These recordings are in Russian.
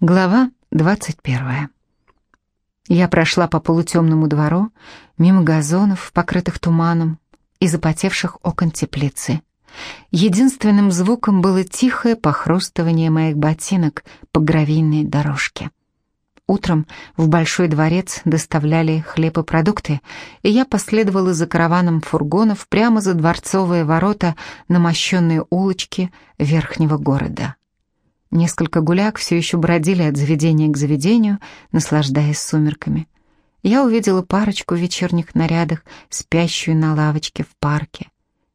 Глава 21. Я прошла по полутемному двору, мимо газонов, покрытых туманом, и запотевших окон теплицы. Единственным звуком было тихое похрустывание моих ботинок по гравийной дорожке. Утром в Большой дворец доставляли хлеб и продукты, и я последовала за караваном фургонов прямо за дворцовые ворота на мощенные улочки верхнего города. Несколько гуляк все еще бродили от заведения к заведению, наслаждаясь сумерками. Я увидела парочку в вечерних нарядах, спящую на лавочке в парке.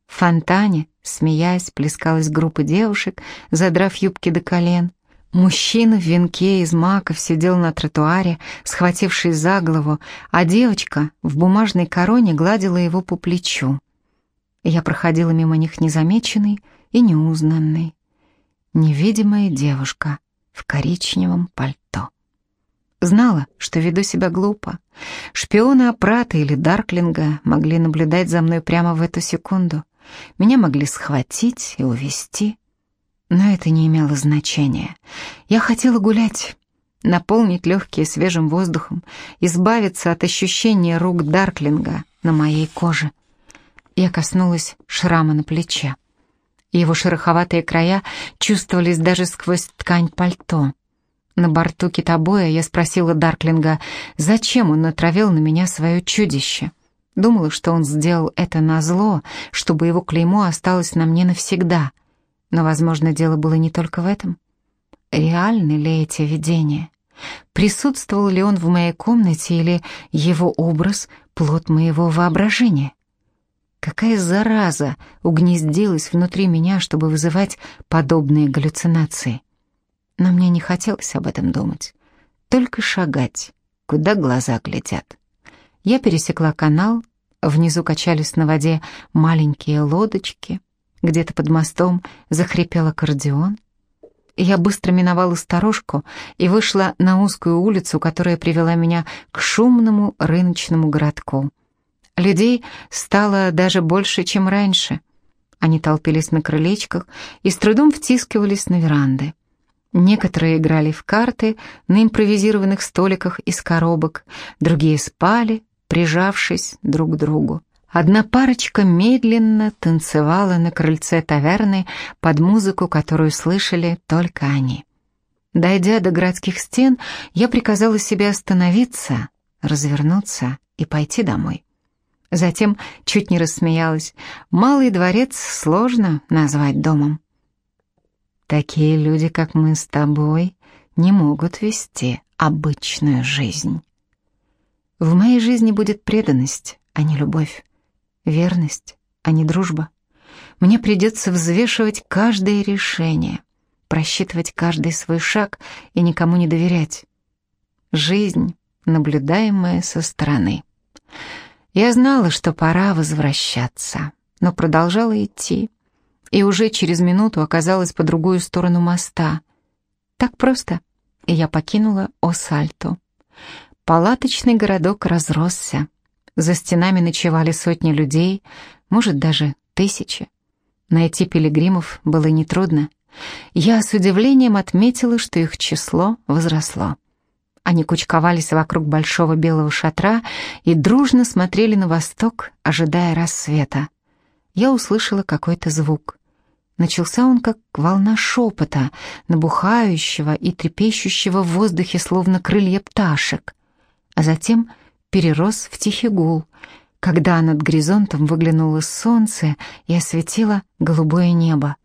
В фонтане, смеясь, плескалась группа девушек, задрав юбки до колен. Мужчина в венке из маков сидел на тротуаре, схватившись за голову, а девочка в бумажной короне гладила его по плечу. Я проходила мимо них незамеченной и неузнанной невидимая девушка в коричневом пальто. Знала, что веду себя глупо. Шпионы Апрата или Дарклинга могли наблюдать за мной прямо в эту секунду. Меня могли схватить и увести. Но это не имело значения. Я хотела гулять, наполнить легкие свежим воздухом, избавиться от ощущения рук Дарклинга на моей коже. Я коснулась шрама на плече. Его шероховатые края чувствовались даже сквозь ткань пальто. На борту китобоя я спросила Дарклинга, зачем он натравил на меня свое чудище. Думала, что он сделал это на зло, чтобы его клеймо осталось на мне навсегда. Но, возможно, дело было не только в этом. Реальны ли эти видения? Присутствовал ли он в моей комнате или его образ — плод моего воображения? Какая зараза угнездилась внутри меня, чтобы вызывать подобные галлюцинации? Но мне не хотелось об этом думать. Только шагать, куда глаза глядят. Я пересекла канал, внизу качались на воде маленькие лодочки, где-то под мостом захрипел аккордеон. Я быстро миновала сторожку и вышла на узкую улицу, которая привела меня к шумному рыночному городку. Людей стало даже больше, чем раньше. Они толпились на крылечках и с трудом втискивались на веранды. Некоторые играли в карты на импровизированных столиках из коробок, другие спали, прижавшись друг к другу. Одна парочка медленно танцевала на крыльце таверны под музыку, которую слышали только они. Дойдя до городских стен, я приказала себе остановиться, развернуться и пойти домой. Затем чуть не рассмеялась. Малый дворец сложно назвать домом. Такие люди, как мы с тобой, не могут вести обычную жизнь. В моей жизни будет преданность, а не любовь, верность, а не дружба. Мне придется взвешивать каждое решение, просчитывать каждый свой шаг и никому не доверять. Жизнь, наблюдаемая со стороны. Я знала, что пора возвращаться, но продолжала идти. И уже через минуту оказалась по другую сторону моста. Так просто. И я покинула Осальто. Палаточный городок разросся. За стенами ночевали сотни людей, может, даже тысячи. Найти пилигримов было нетрудно. Я с удивлением отметила, что их число возросло. Они кучковались вокруг большого белого шатра и дружно смотрели на восток, ожидая рассвета. Я услышала какой-то звук. Начался он как волна шепота, набухающего и трепещущего в воздухе, словно крылья пташек, а затем перерос в тихий гул, когда над горизонтом выглянуло солнце и осветило голубое небо.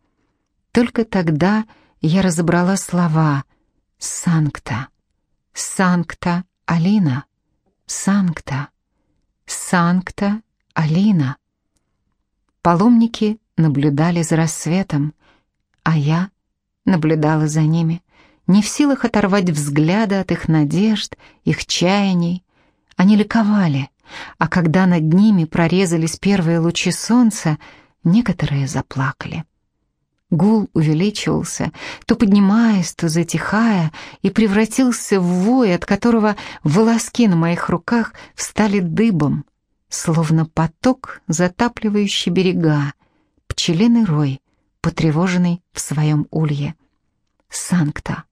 Только тогда я разобрала слова «Санкта». Санкта Алина, Санкта, Санкта Алина. Паломники наблюдали за рассветом, а я наблюдала за ними, не в силах оторвать взгляда от их надежд, их чаяний. Они ликовали, а когда над ними прорезались первые лучи солнца, некоторые заплакали. Гул увеличивался, то поднимаясь, то затихая, и превратился в вой, от которого волоски на моих руках встали дыбом, словно поток, затапливающий берега, пчелиный рой, потревоженный в своем улье. Санкта,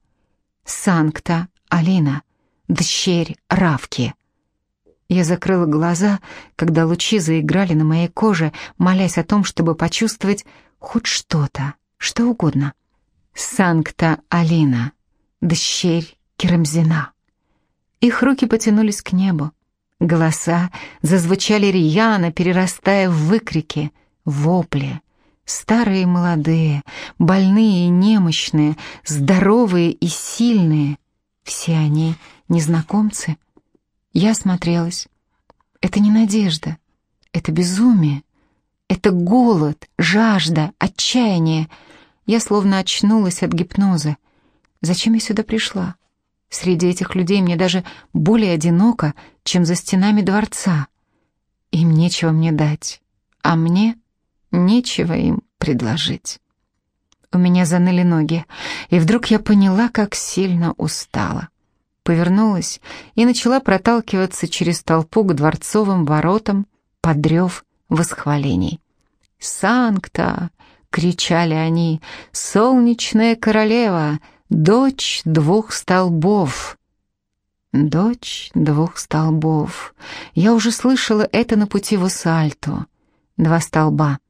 Санкта Алина, дщерь Равки. Я закрыла глаза, когда лучи заиграли на моей коже, молясь о том, чтобы почувствовать хоть что-то, что угодно. Санкта Алина, дщерь Керамзина. Их руки потянулись к небу. Голоса зазвучали рьяно, перерастая в выкрики, вопли. Старые и молодые, больные и немощные, здоровые и сильные. Все они незнакомцы. Я смотрелась. Это не надежда, это безумие. Это голод, жажда, отчаяние. Я словно очнулась от гипноза. Зачем я сюда пришла? Среди этих людей мне даже более одиноко, чем за стенами дворца. Им нечего мне дать, а мне нечего им предложить. У меня заныли ноги, и вдруг я поняла, как сильно устала. Повернулась и начала проталкиваться через толпу к дворцовым воротам, подрев восхвалений. «Санкта!» — кричали они. «Солнечная королева! Дочь двух столбов!» «Дочь двух столбов!» Я уже слышала это на пути в Усальту. Два столба,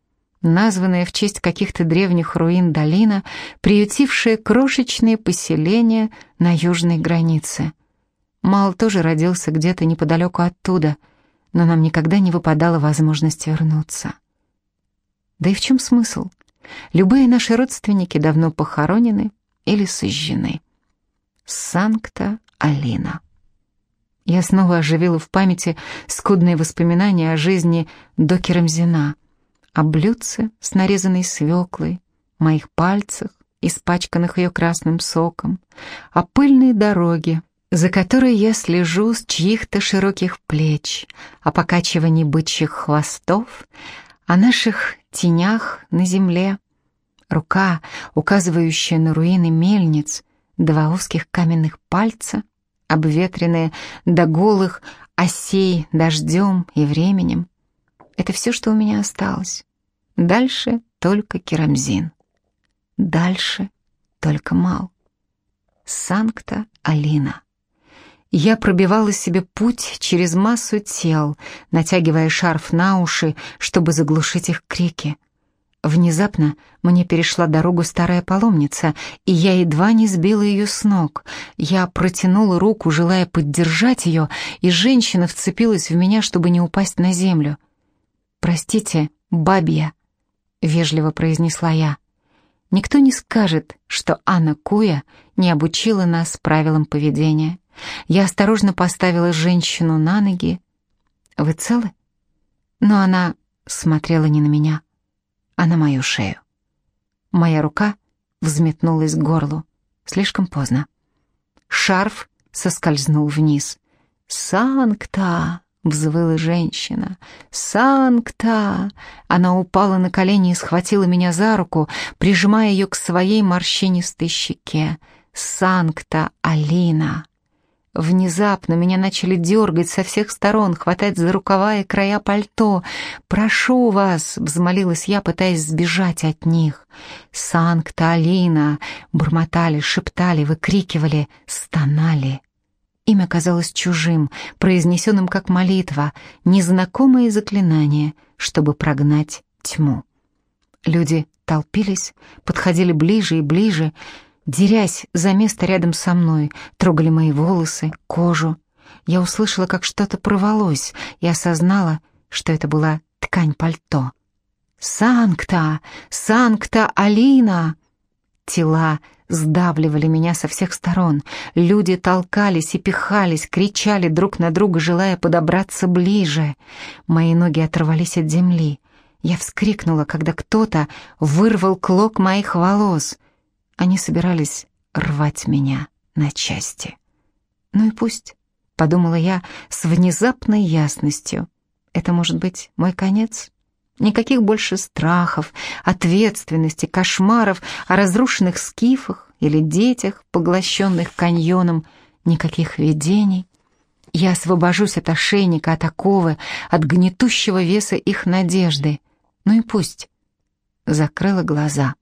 названная в честь каких-то древних руин долина, приютившая крошечные поселения на южной границе. Мал тоже родился где-то неподалеку оттуда, но нам никогда не выпадала возможность вернуться. Да и в чем смысл? Любые наши родственники давно похоронены или сожжены. Санкта-Алина. Я снова оживила в памяти скудные воспоминания о жизни до Керамзина, о блюдце с нарезанной свеклой, моих пальцах, испачканных ее красным соком, о пыльной дороге, за которой я слежу с чьих-то широких плеч, о покачивании бычьих хвостов, о наших тенях на земле, рука, указывающая на руины мельниц, два узких каменных пальца, обветренные до голых осей дождем и временем. Это все, что у меня осталось. Дальше только керамзин. Дальше только мал. Санкта-Алина. Я пробивала себе путь через массу тел, натягивая шарф на уши, чтобы заглушить их крики. Внезапно мне перешла дорогу старая паломница, и я едва не сбила ее с ног. Я протянула руку, желая поддержать ее, и женщина вцепилась в меня, чтобы не упасть на землю. «Простите, бабья», — вежливо произнесла я. Никто не скажет, что Анна Куя не обучила нас правилам поведения. Я осторожно поставила женщину на ноги. «Вы целы?» Но она смотрела не на меня, а на мою шею. Моя рука взметнулась к горлу. Слишком поздно. Шарф соскользнул вниз. «Санкта!» — взвыла женщина. «Санкта!» Она упала на колени и схватила меня за руку, прижимая ее к своей морщинистой щеке. «Санкта Алина!» Внезапно меня начали дергать со всех сторон, хватать за рукава и края пальто. «Прошу вас!» — взмолилась я, пытаясь сбежать от них. «Санкта-Алина!» — бормотали, шептали, выкрикивали, стонали. Имя казалось чужим, произнесенным как молитва, незнакомое заклинание, чтобы прогнать тьму. Люди толпились, подходили ближе и ближе, дерясь за место рядом со мной, трогали мои волосы, кожу. Я услышала, как что-то порвалось, и осознала, что это была ткань пальто. «Санкта! Санкта Алина!» Тела сдавливали меня со всех сторон. Люди толкались и пихались, кричали друг на друга, желая подобраться ближе. Мои ноги оторвались от земли. Я вскрикнула, когда кто-то вырвал клок моих волос. Они собирались рвать меня на части. «Ну и пусть», — подумала я с внезапной ясностью. «Это может быть мой конец?» Никаких больше страхов, ответственности, кошмаров о разрушенных скифах или детях, поглощенных каньоном, никаких видений. Я освобожусь от ошейника, от оковы, от гнетущего веса их надежды. Ну и пусть. Закрыла глаза.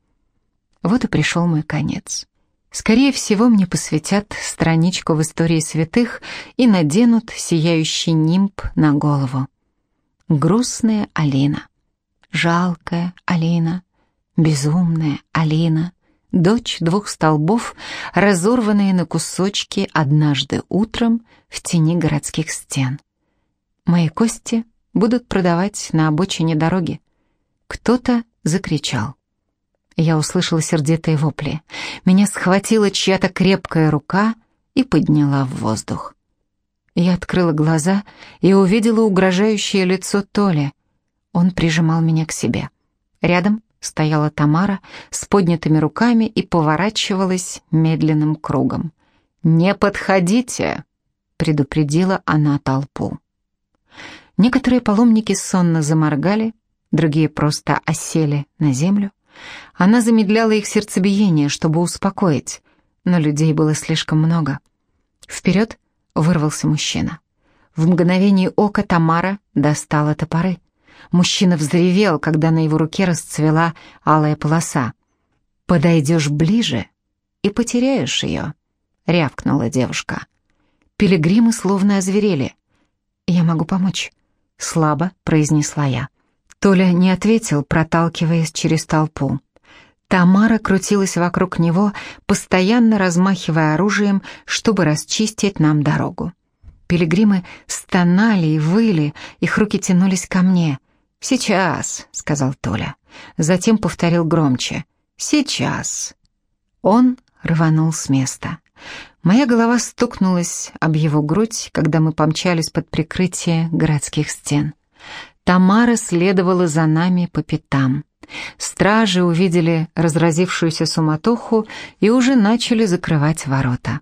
Вот и пришел мой конец. Скорее всего, мне посвятят страничку в истории святых и наденут сияющий нимб на голову. Грустная Алина, жалкая Алина, безумная Алина, дочь двух столбов, разорванная на кусочки однажды утром в тени городских стен. Мои кости будут продавать на обочине дороги. Кто-то закричал. Я услышала сердитые вопли. Меня схватила чья-то крепкая рука и подняла в воздух. Я открыла глаза и увидела угрожающее лицо Толи. Он прижимал меня к себе. Рядом стояла Тамара с поднятыми руками и поворачивалась медленным кругом. «Не подходите!» — предупредила она толпу. Некоторые паломники сонно заморгали, другие просто осели на землю. Она замедляла их сердцебиение, чтобы успокоить, но людей было слишком много. Вперед вырвался мужчина. В мгновение ока Тамара достала топоры. Мужчина взревел, когда на его руке расцвела алая полоса. «Подойдешь ближе и потеряешь ее», — рявкнула девушка. Пилигримы словно озверели. «Я могу помочь», — слабо произнесла я. Толя не ответил, проталкиваясь через толпу. Тамара крутилась вокруг него, постоянно размахивая оружием, чтобы расчистить нам дорогу. Пилигримы стонали и выли, их руки тянулись ко мне. «Сейчас», — сказал Толя. Затем повторил громче. «Сейчас». Он рванул с места. Моя голова стукнулась об его грудь, когда мы помчались под прикрытие городских стен. Тамара следовала за нами по пятам. Стражи увидели разразившуюся суматоху и уже начали закрывать ворота.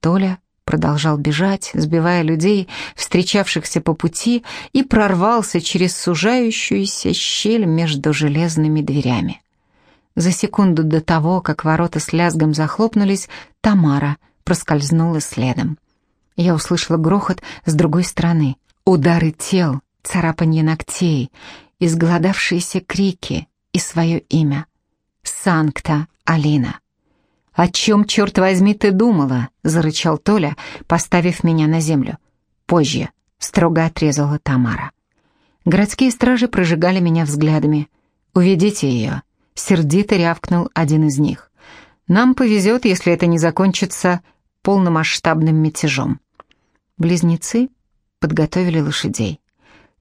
Толя продолжал бежать, сбивая людей, встречавшихся по пути, и прорвался через сужающуюся щель между железными дверями. За секунду до того, как ворота с лязгом захлопнулись, Тамара проскользнула следом. Я услышала грохот с другой стороны. Удары тел, царапанье ногтей, изголодавшиеся крики и свое имя. Санкта Алина. «О чем, черт возьми, ты думала?» — зарычал Толя, поставив меня на землю. «Позже», — строго отрезала Тамара. Городские стражи прожигали меня взглядами. «Уведите ее», — сердито рявкнул один из них. «Нам повезет, если это не закончится полномасштабным мятежом». Близнецы подготовили лошадей.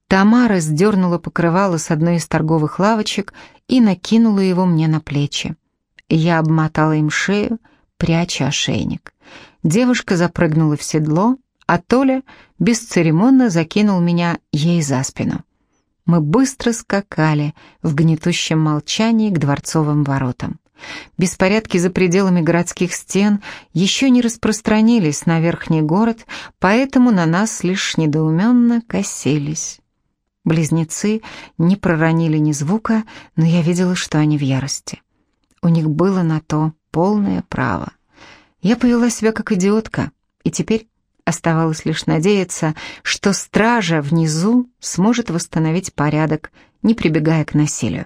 Тамара сдернула покрывало с одной из торговых лавочек и накинула его мне на плечи. Я обмотала им шею, пряча ошейник. Девушка запрыгнула в седло, а Толя бесцеремонно закинул меня ей за спину. Мы быстро скакали в гнетущем молчании к дворцовым воротам. Беспорядки за пределами городских стен еще не распространились на верхний город, поэтому на нас лишь недоуменно косились. Близнецы не проронили ни звука, но я видела, что они в ярости. У них было на то полное право. Я повела себя как идиотка, и теперь оставалось лишь надеяться, что стража внизу сможет восстановить порядок, не прибегая к насилию.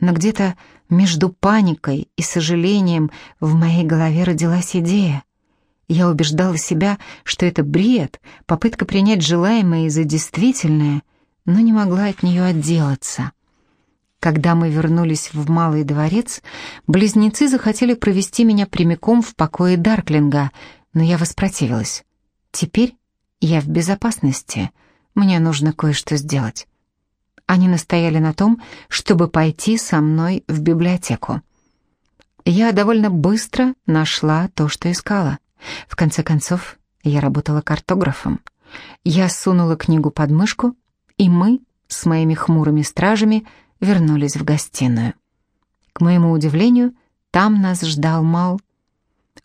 Но где-то между паникой и сожалением в моей голове родилась идея. Я убеждала себя, что это бред, попытка принять желаемое за действительное, но не могла от нее отделаться. Когда мы вернулись в Малый дворец, близнецы захотели провести меня прямиком в покое Дарклинга, но я воспротивилась. Теперь я в безопасности, мне нужно кое-что сделать. Они настояли на том, чтобы пойти со мной в библиотеку. Я довольно быстро нашла то, что искала. В конце концов, я работала картографом. Я сунула книгу под мышку и мы с моими хмурыми стражами вернулись в гостиную. К моему удивлению, там нас ждал Мал.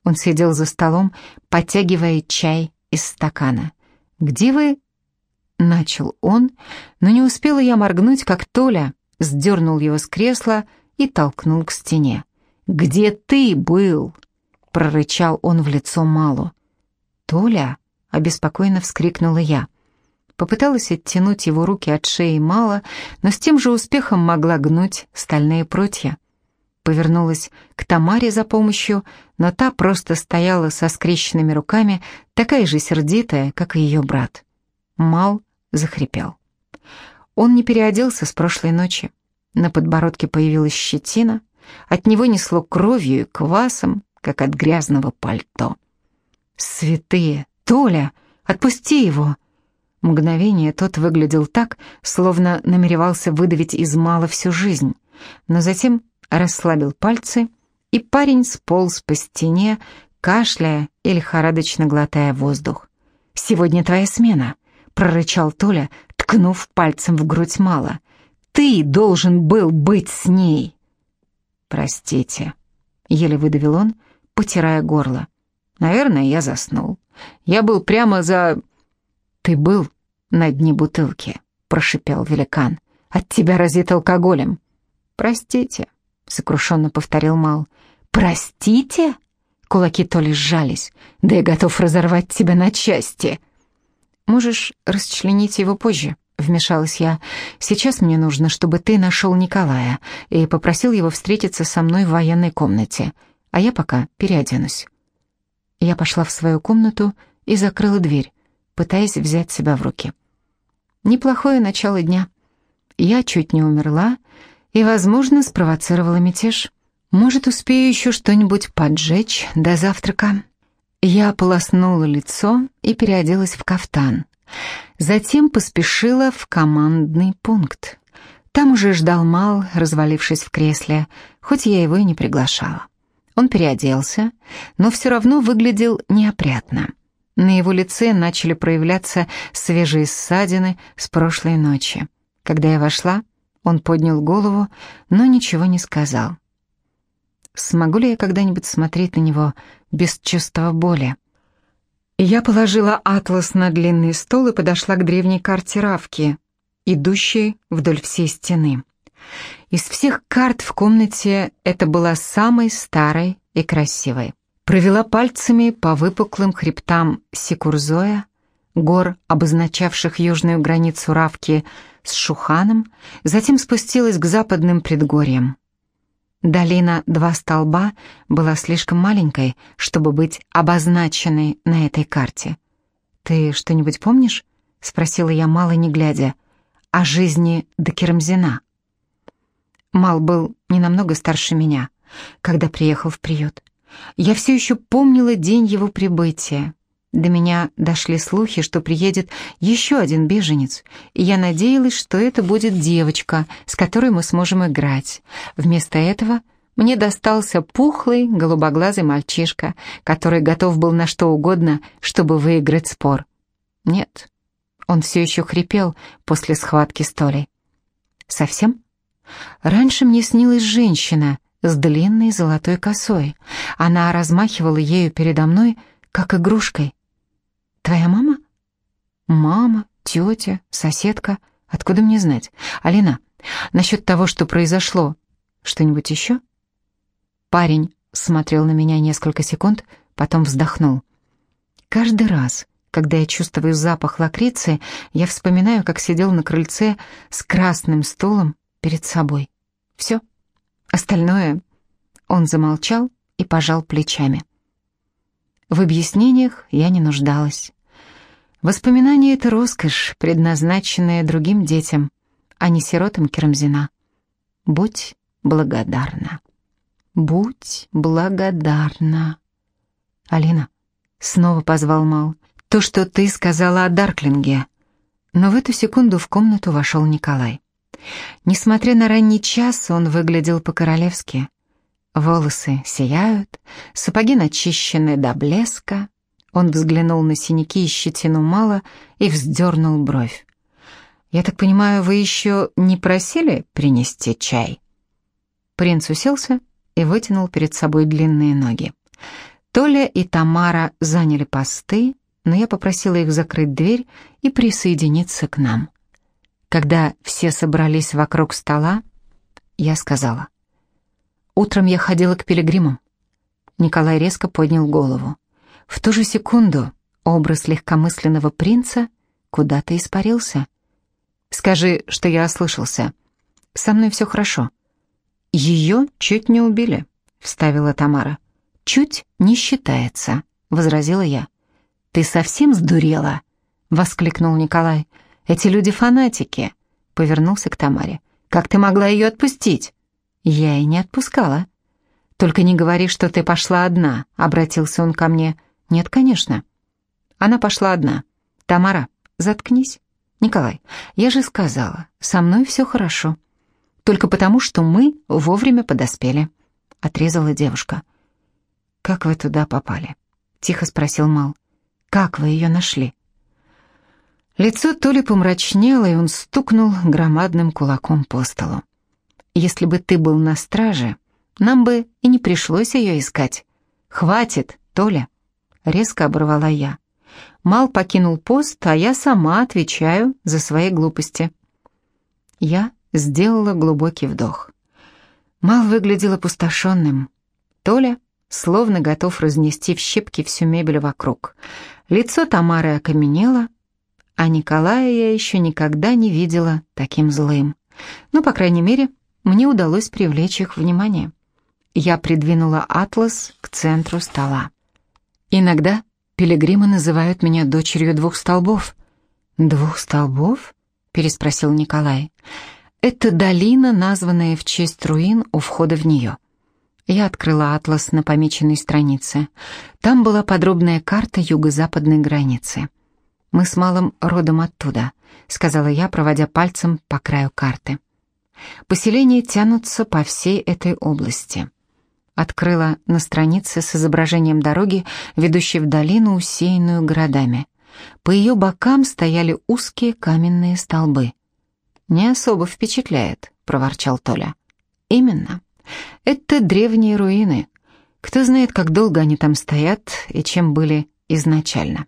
Он сидел за столом, подтягивая чай из стакана. «Где вы?» — начал он, но не успела я моргнуть, как Толя сдернул его с кресла и толкнул к стене. «Где ты был?» — прорычал он в лицо Малу. «Толя?» — обеспокоенно вскрикнула я. Попыталась оттянуть его руки от шеи мало, но с тем же успехом могла гнуть стальные прутья. повернулась к Тамаре за помощью, но та просто стояла со скрещенными руками, такая же сердитая, как и ее брат. Мал захрипел. Он не переоделся с прошлой ночи. На подбородке появилась щетина, от него несло кровью и квасом, как от грязного пальто. «Святые! Толя! Отпусти его!» Мгновение тот выглядел так, словно намеревался выдавить из мала всю жизнь, но затем расслабил пальцы, и парень сполз по стене, кашляя и лихорадочно глотая воздух. «Сегодня твоя смена», — прорычал Толя, ткнув пальцем в грудь мала. «Ты должен был быть с ней!» «Простите», — еле выдавил он, потирая горло. «Наверное, я заснул. Я был прямо за...» «Ты был на дне бутылки», — прошипел великан. «От тебя разит алкоголем». «Простите», — сокрушенно повторил Мал. «Простите?» Кулаки то ли сжались. «Да я готов разорвать тебя на части». «Можешь расчленить его позже», — вмешалась я. «Сейчас мне нужно, чтобы ты нашел Николая и попросил его встретиться со мной в военной комнате, а я пока переоденусь». Я пошла в свою комнату и закрыла дверь, пытаясь взять себя в руки. Неплохое начало дня. Я чуть не умерла и, возможно, спровоцировала мятеж. Может, успею еще что-нибудь поджечь до завтрака. Я полоснула лицо и переоделась в кафтан. Затем поспешила в командный пункт. Там уже ждал Мал, развалившись в кресле, хоть я его и не приглашала. Он переоделся, но все равно выглядел неопрятно. На его лице начали проявляться свежие ссадины с прошлой ночи. Когда я вошла, он поднял голову, но ничего не сказал. Смогу ли я когда-нибудь смотреть на него без чувства боли? Я положила атлас на длинный стол и подошла к древней карте Равки, идущей вдоль всей стены. Из всех карт в комнате это была самой старой и красивой провела пальцами по выпуклым хребтам Сикурзоя, гор, обозначавших южную границу Равки с Шуханом, затем спустилась к западным предгорьям. Долина Два Столба была слишком маленькой, чтобы быть обозначенной на этой карте. «Ты что-нибудь помнишь?» — спросила я, мало не глядя. «О жизни до Керамзина». Мал был не намного старше меня, когда приехал в приют. Я все еще помнила день его прибытия. До меня дошли слухи, что приедет еще один беженец, и я надеялась, что это будет девочка, с которой мы сможем играть. Вместо этого мне достался пухлый, голубоглазый мальчишка, который готов был на что угодно, чтобы выиграть спор. Нет, он все еще хрипел после схватки с Толей. Совсем? Раньше мне снилась женщина, с длинной золотой косой. Она размахивала ею передо мной, как игрушкой. «Твоя мама?» «Мама, тетя, соседка. Откуда мне знать? Алина, насчет того, что произошло, что-нибудь еще?» Парень смотрел на меня несколько секунд, потом вздохнул. «Каждый раз, когда я чувствую запах лакрицы, я вспоминаю, как сидел на крыльце с красным стулом перед собой. Все». Остальное... Он замолчал и пожал плечами. В объяснениях я не нуждалась. Воспоминания — это роскошь, предназначенная другим детям, а не сиротам Керамзина. Будь благодарна. Будь благодарна. Алина, снова позвал Мал. То, что ты сказала о Дарклинге. Но в эту секунду в комнату вошел Николай. Несмотря на ранний час, он выглядел по-королевски. Волосы сияют, сапоги начищены до блеска. Он взглянул на синяки и щетину мало и вздернул бровь. «Я так понимаю, вы еще не просили принести чай?» Принц уселся и вытянул перед собой длинные ноги. Толя и Тамара заняли посты, но я попросила их закрыть дверь и присоединиться к нам. Когда все собрались вокруг стола, я сказала. Утром я ходила к пилигримам. Николай резко поднял голову. В ту же секунду образ легкомысленного принца куда-то испарился. «Скажи, что я ослышался. Со мной все хорошо». Ее чуть не убили, вставила Тамара. Чуть не считается, возразила я. Ты совсем сдурела? воскликнул Николай. Эти люди фанатики. Повернулся к Тамаре. Как ты могла ее отпустить? Я и не отпускала. Только не говори, что ты пошла одна, обратился он ко мне. Нет, конечно. Она пошла одна. Тамара, заткнись. Николай, я же сказала, со мной все хорошо. Только потому, что мы вовремя подоспели, отрезала девушка. Как вы туда попали? Тихо спросил Мал. Как вы ее нашли? Лицо Толи помрачнело, и он стукнул громадным кулаком по столу. «Если бы ты был на страже, нам бы и не пришлось ее искать. Хватит, Толя!» — резко оборвала я. Мал покинул пост, а я сама отвечаю за свои глупости. Я сделала глубокий вдох. Мал выглядел опустошенным. Толя словно готов разнести в щепки всю мебель вокруг. Лицо Тамары окаменело, а Николая я еще никогда не видела таким злым. Но, по крайней мере, мне удалось привлечь их внимание. Я придвинула атлас к центру стола. Иногда пилигримы называют меня дочерью двух столбов. «Двух столбов?» — переспросил Николай. «Это долина, названная в честь руин у входа в нее». Я открыла атлас на помеченной странице. Там была подробная карта юго-западной границы. «Мы с Малым родом оттуда», — сказала я, проводя пальцем по краю карты. «Поселения тянутся по всей этой области». Открыла на странице с изображением дороги, ведущей в долину, усеянную городами. По ее бокам стояли узкие каменные столбы. «Не особо впечатляет», — проворчал Толя. «Именно. Это древние руины. Кто знает, как долго они там стоят и чем были изначально.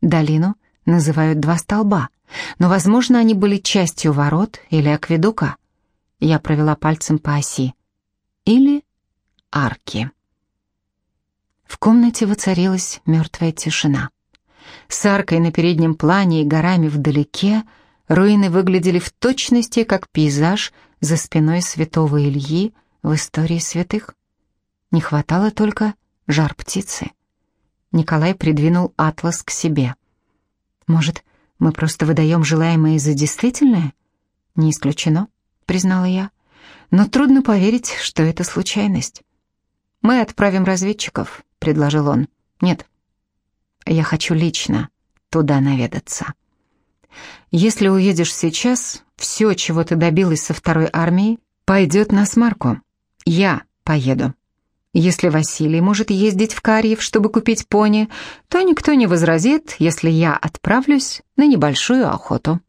Долину называют два столба, но, возможно, они были частью ворот или акведука. Я провела пальцем по оси. Или арки. В комнате воцарилась мертвая тишина. С аркой на переднем плане и горами вдалеке руины выглядели в точности как пейзаж за спиной святого Ильи в истории святых. Не хватало только жар птицы. Николай придвинул атлас к себе — может, мы просто выдаем желаемое за действительное? Не исключено, признала я. Но трудно поверить, что это случайность. Мы отправим разведчиков, предложил он. Нет. Я хочу лично туда наведаться. Если уедешь сейчас, все, чего ты добилась со второй армией, пойдет на смарку. Я поеду. Если Василий может ездить в Карьев, чтобы купить пони, то никто не возразит, если я отправлюсь на небольшую охоту.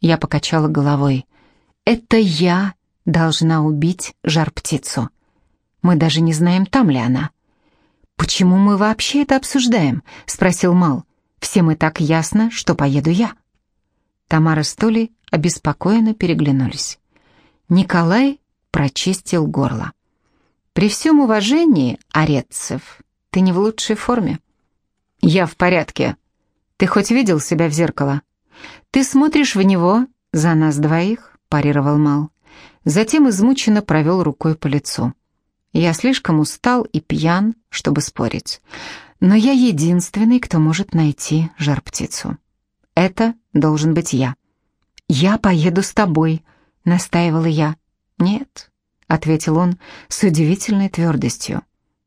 Я покачала головой. Это я должна убить жар-птицу. Мы даже не знаем, там ли она. «Почему мы вообще это обсуждаем?» — спросил Мал. «Всем и так ясно, что поеду я». Тамара с Толей обеспокоенно переглянулись. Николай прочистил горло. При всем уважении, Орецев, ты не в лучшей форме. Я в порядке. Ты хоть видел себя в зеркало? Ты смотришь в него за нас двоих, парировал Мал. Затем измученно провел рукой по лицу. Я слишком устал и пьян, чтобы спорить. Но я единственный, кто может найти жар-птицу. Это должен быть я. «Я поеду с тобой», — настаивала я. «Нет, ответил он с удивительной твердостью.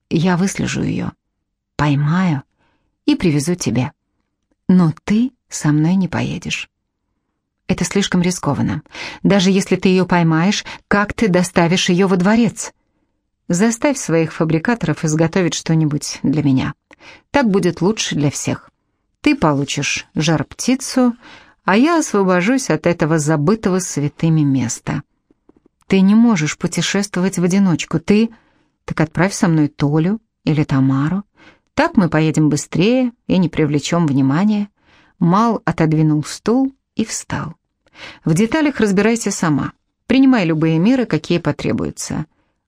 Я выслежу ее, поймаю и привезу тебе. Но ты со мной не поедешь. Это слишком рискованно. Даже если ты ее поймаешь, как ты доставишь ее во дворец? Заставь своих фабрикаторов изготовить что-нибудь для меня. Так будет лучше для всех. Ты получишь жар-птицу, а я освобожусь от этого забытого святыми места. Ты не можешь путешествовать в одиночку. Ты... Так отправь со мной Толю или Тамару. Так мы поедем быстрее и не привлечем внимания. Мал отодвинул стул и встал. В деталях разбирайся сама. Принимай любые меры, какие потребуются.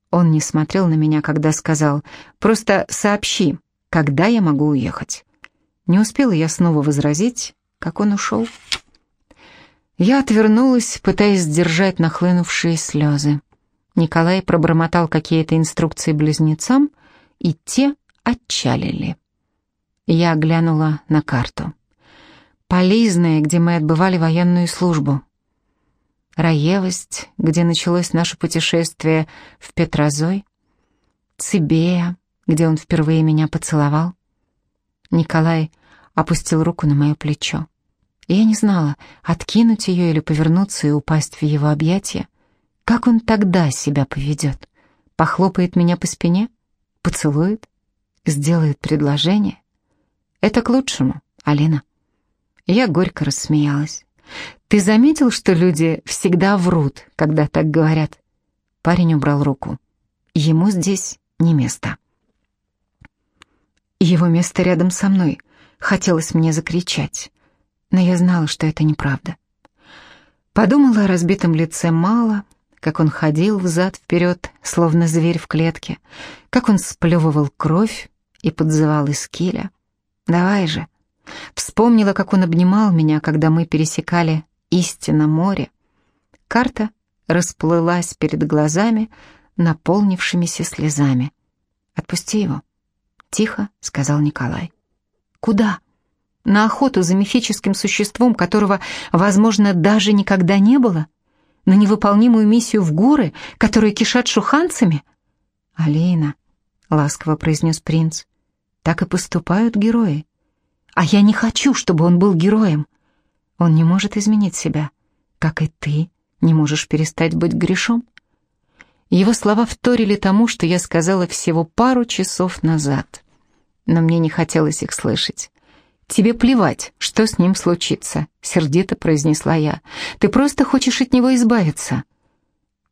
Он не смотрел на меня, когда сказал, просто сообщи, когда я могу уехать. Не успела я снова возразить, как он ушел. Я отвернулась, пытаясь сдержать нахлынувшие слезы. Николай пробормотал какие-то инструкции близнецам, и те отчалили. Я глянула на карту. Полизная, где мы отбывали военную службу. Раевость, где началось наше путешествие в Петрозой. Цибея, где он впервые меня поцеловал. Николай опустил руку на мое плечо. Я не знала, откинуть ее или повернуться и упасть в его объятия. Как он тогда себя поведет? Похлопает меня по спине? Поцелует? Сделает предложение? Это к лучшему, Алина. Я горько рассмеялась. Ты заметил, что люди всегда врут, когда так говорят? Парень убрал руку. Ему здесь не место. Его место рядом со мной. Хотелось мне закричать, но я знала, что это неправда. Подумала о разбитом лице Мала, как он ходил взад-вперед, словно зверь в клетке, как он сплевывал кровь и подзывал Искиля. «Давай же!» Вспомнила, как он обнимал меня, когда мы пересекали истинно море. Карта расплылась перед глазами, наполнившимися слезами. «Отпусти его», — тихо сказал Николай. «Куда?» «На охоту за мифическим существом, которого, возможно, даже никогда не было?» на невыполнимую миссию в горы, которые кишат шуханцами? «Алина», — ласково произнес принц, — «так и поступают герои. А я не хочу, чтобы он был героем. Он не может изменить себя, как и ты не можешь перестать быть грешом». Его слова вторили тому, что я сказала всего пару часов назад, но мне не хотелось их слышать. «Тебе плевать, что с ним случится», — сердито произнесла я. «Ты просто хочешь от него избавиться».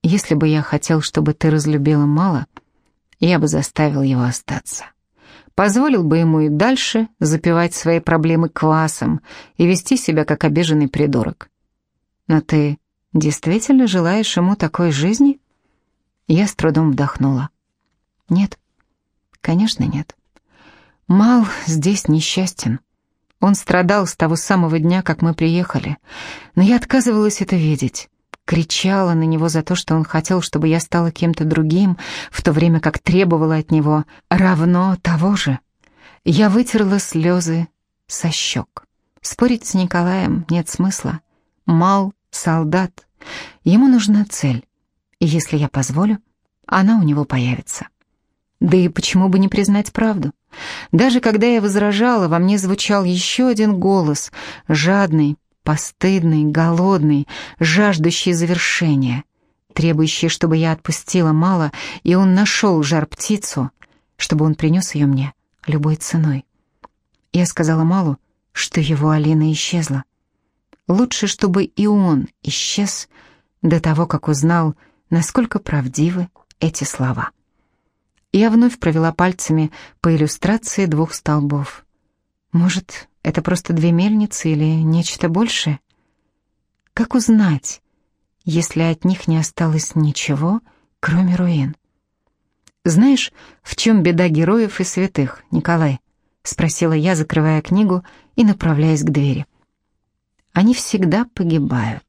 «Если бы я хотел, чтобы ты разлюбила мало, я бы заставил его остаться. Позволил бы ему и дальше запивать свои проблемы квасом и вести себя как обиженный придурок. Но ты действительно желаешь ему такой жизни?» Я с трудом вдохнула. «Нет, конечно нет. Мал здесь несчастен». Он страдал с того самого дня, как мы приехали. Но я отказывалась это видеть. Кричала на него за то, что он хотел, чтобы я стала кем-то другим, в то время как требовала от него равно того же. Я вытерла слезы со щек. Спорить с Николаем нет смысла. Мал — солдат. Ему нужна цель. И если я позволю, она у него появится. Да и почему бы не признать правду? Даже когда я возражала, во мне звучал еще один голос, жадный, постыдный, голодный, жаждущий завершения, требующий, чтобы я отпустила мало, и он нашел жар-птицу, чтобы он принес ее мне любой ценой. Я сказала Малу, что его Алина исчезла. Лучше, чтобы и он исчез до того, как узнал, насколько правдивы эти слова. Я вновь провела пальцами по иллюстрации двух столбов. Может, это просто две мельницы или нечто большее? Как узнать, если от них не осталось ничего, кроме руин? «Знаешь, в чем беда героев и святых, Николай?» — спросила я, закрывая книгу и направляясь к двери. «Они всегда погибают.